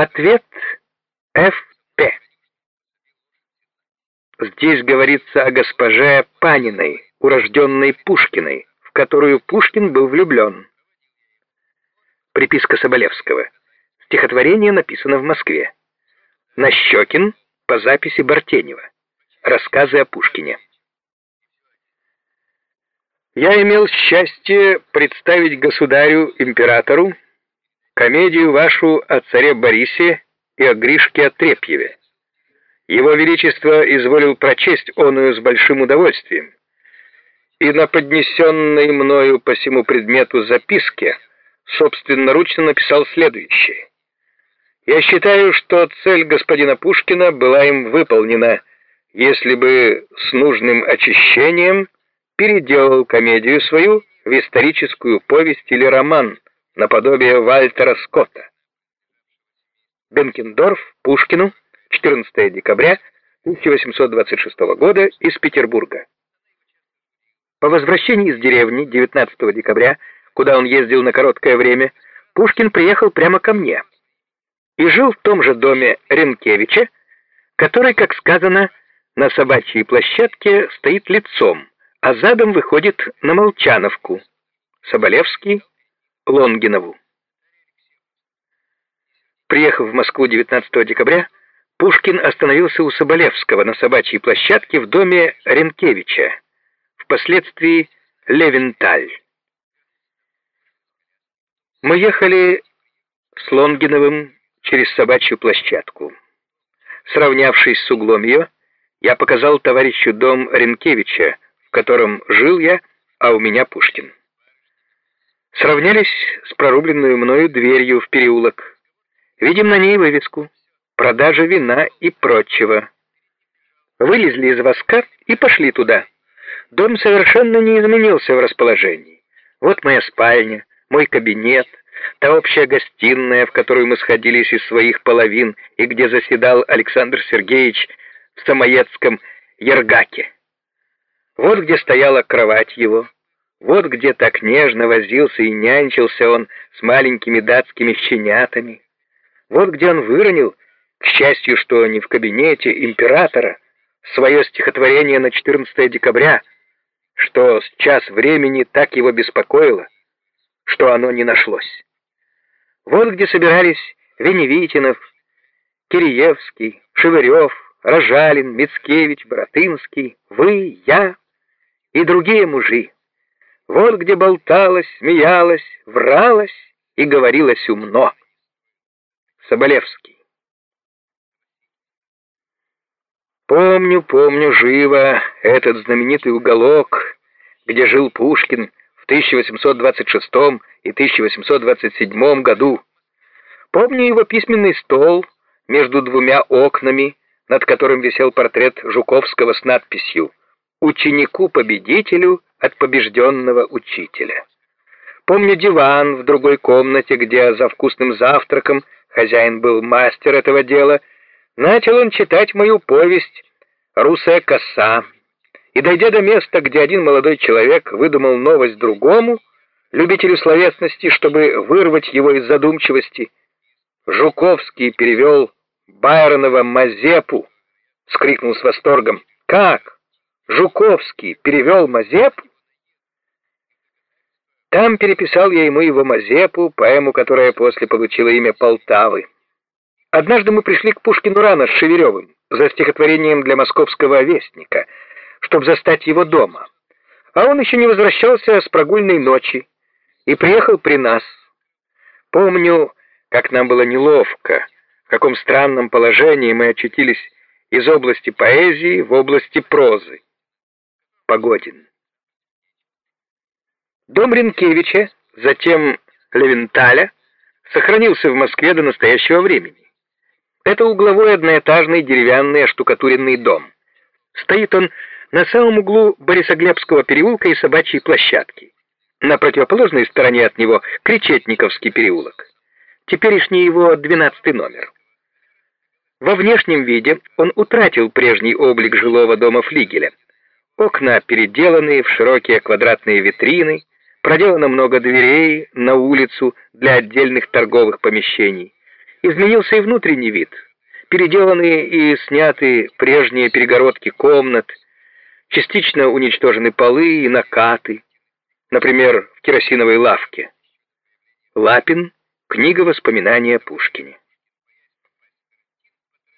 Ответ Ф.П. Здесь говорится о госпоже Паниной, урожденной Пушкиной, в которую Пушкин был влюблен. Приписка Соболевского. Стихотворение написано в Москве. Нащекин по записи Бартенева. Рассказы о Пушкине. Я имел счастье представить государю-императору комедию вашу о царе Борисе и о Гришке Отрепьеве. Его Величество изволил прочесть оную с большим удовольствием, и на поднесенной мною по всему предмету записке собственноручно написал следующее. Я считаю, что цель господина Пушкина была им выполнена, если бы с нужным очищением переделал комедию свою в историческую повесть или роман, наподобие Вальтера Скотта. Бенкендорф, Пушкину, 14 декабря 1826 года из Петербурга. По возвращении из деревни 19 декабря, куда он ездил на короткое время, Пушкин приехал прямо ко мне и жил в том же доме Ренкевича, который, как сказано, на собачьей площадке стоит лицом, а задом выходит на Молчановку. Соболевский, Лонгинову. Приехав в Москву 19 декабря, Пушкин остановился у Соболевского на собачьей площадке в доме Ренкевича, впоследствии Левенталь. Мы ехали с Лонгиновым через собачью площадку. Сравнявшись с углом ее, я показал товарищу дом Ренкевича, в котором жил я, а у меня Пушкин сравнялись с прорубленную мною дверью в переулок. Видим на ней вывеску «Продажа вина и прочего». Вылезли из воска и пошли туда. Дом совершенно не изменился в расположении. Вот моя спальня, мой кабинет, та общая гостиная, в которую мы сходились из своих половин и где заседал Александр Сергеевич в Самоедском Ергаке. Вот где стояла кровать его, вот где так нежно возился и нянчился он с маленькими датскими щенятами. Вот где он выронил, к счастью, что не в кабинете императора, свое стихотворение на 14 декабря, что с час времени так его беспокоило, что оно не нашлось. Вот где собирались Веневитинов, Киреевский, Шевырев, Рожалин, Мицкевич, Боротынский, вы, я и другие мужи. Вот где болталась, смеялась, вралась и говорилась умно. Соболевский. Помню, помню живо этот знаменитый уголок, где жил Пушкин в 1826 и 1827 году. Помню его письменный стол между двумя окнами, над которым висел портрет Жуковского с надписью «Ученику-победителю от побежденного учителя. Помню диван в другой комнате, где за вкусным завтраком хозяин был мастер этого дела. Начал он читать мою повесть «Русая коса». И, дойдя до места, где один молодой человек выдумал новость другому, любителю словесности, чтобы вырвать его из задумчивости, Жуковский перевел Байронова «Мазепу», — скрикнул с восторгом. «Как? Жуковский перевел Мазепу?» Там переписал я ему его Мазепу, поэму, которая после получила имя Полтавы. Однажды мы пришли к Пушкину рано с Шеверевым за стихотворением для московского вестника, чтобы застать его дома. А он еще не возвращался с прогульной ночи и приехал при нас. Помню, как нам было неловко, в каком странном положении мы очутились из области поэзии в области прозы. Погодин. Дом Ренкевича, затем Левенталя, сохранился в Москве до настоящего времени. Это угловой одноэтажный деревянный оштукатуренный дом. Стоит он на самом углу Борисоглебского переулка и Собачьей площадки. На противоположной стороне от него Кречетниковский переулок. Теперешний его двенадцатый номер. Во внешнем виде он утратил прежний облик жилого дома флигеля. Окна переделаны в широкие квадратные витрины, проделано много дверей на улицу для отдельных торговых помещений. Изменился и внутренний вид. Переделаны и сняты прежние перегородки комнат, частично уничтожены полы и накаты, например, в керосиновой лавке. Лапин. Книга воспоминания Пушкине.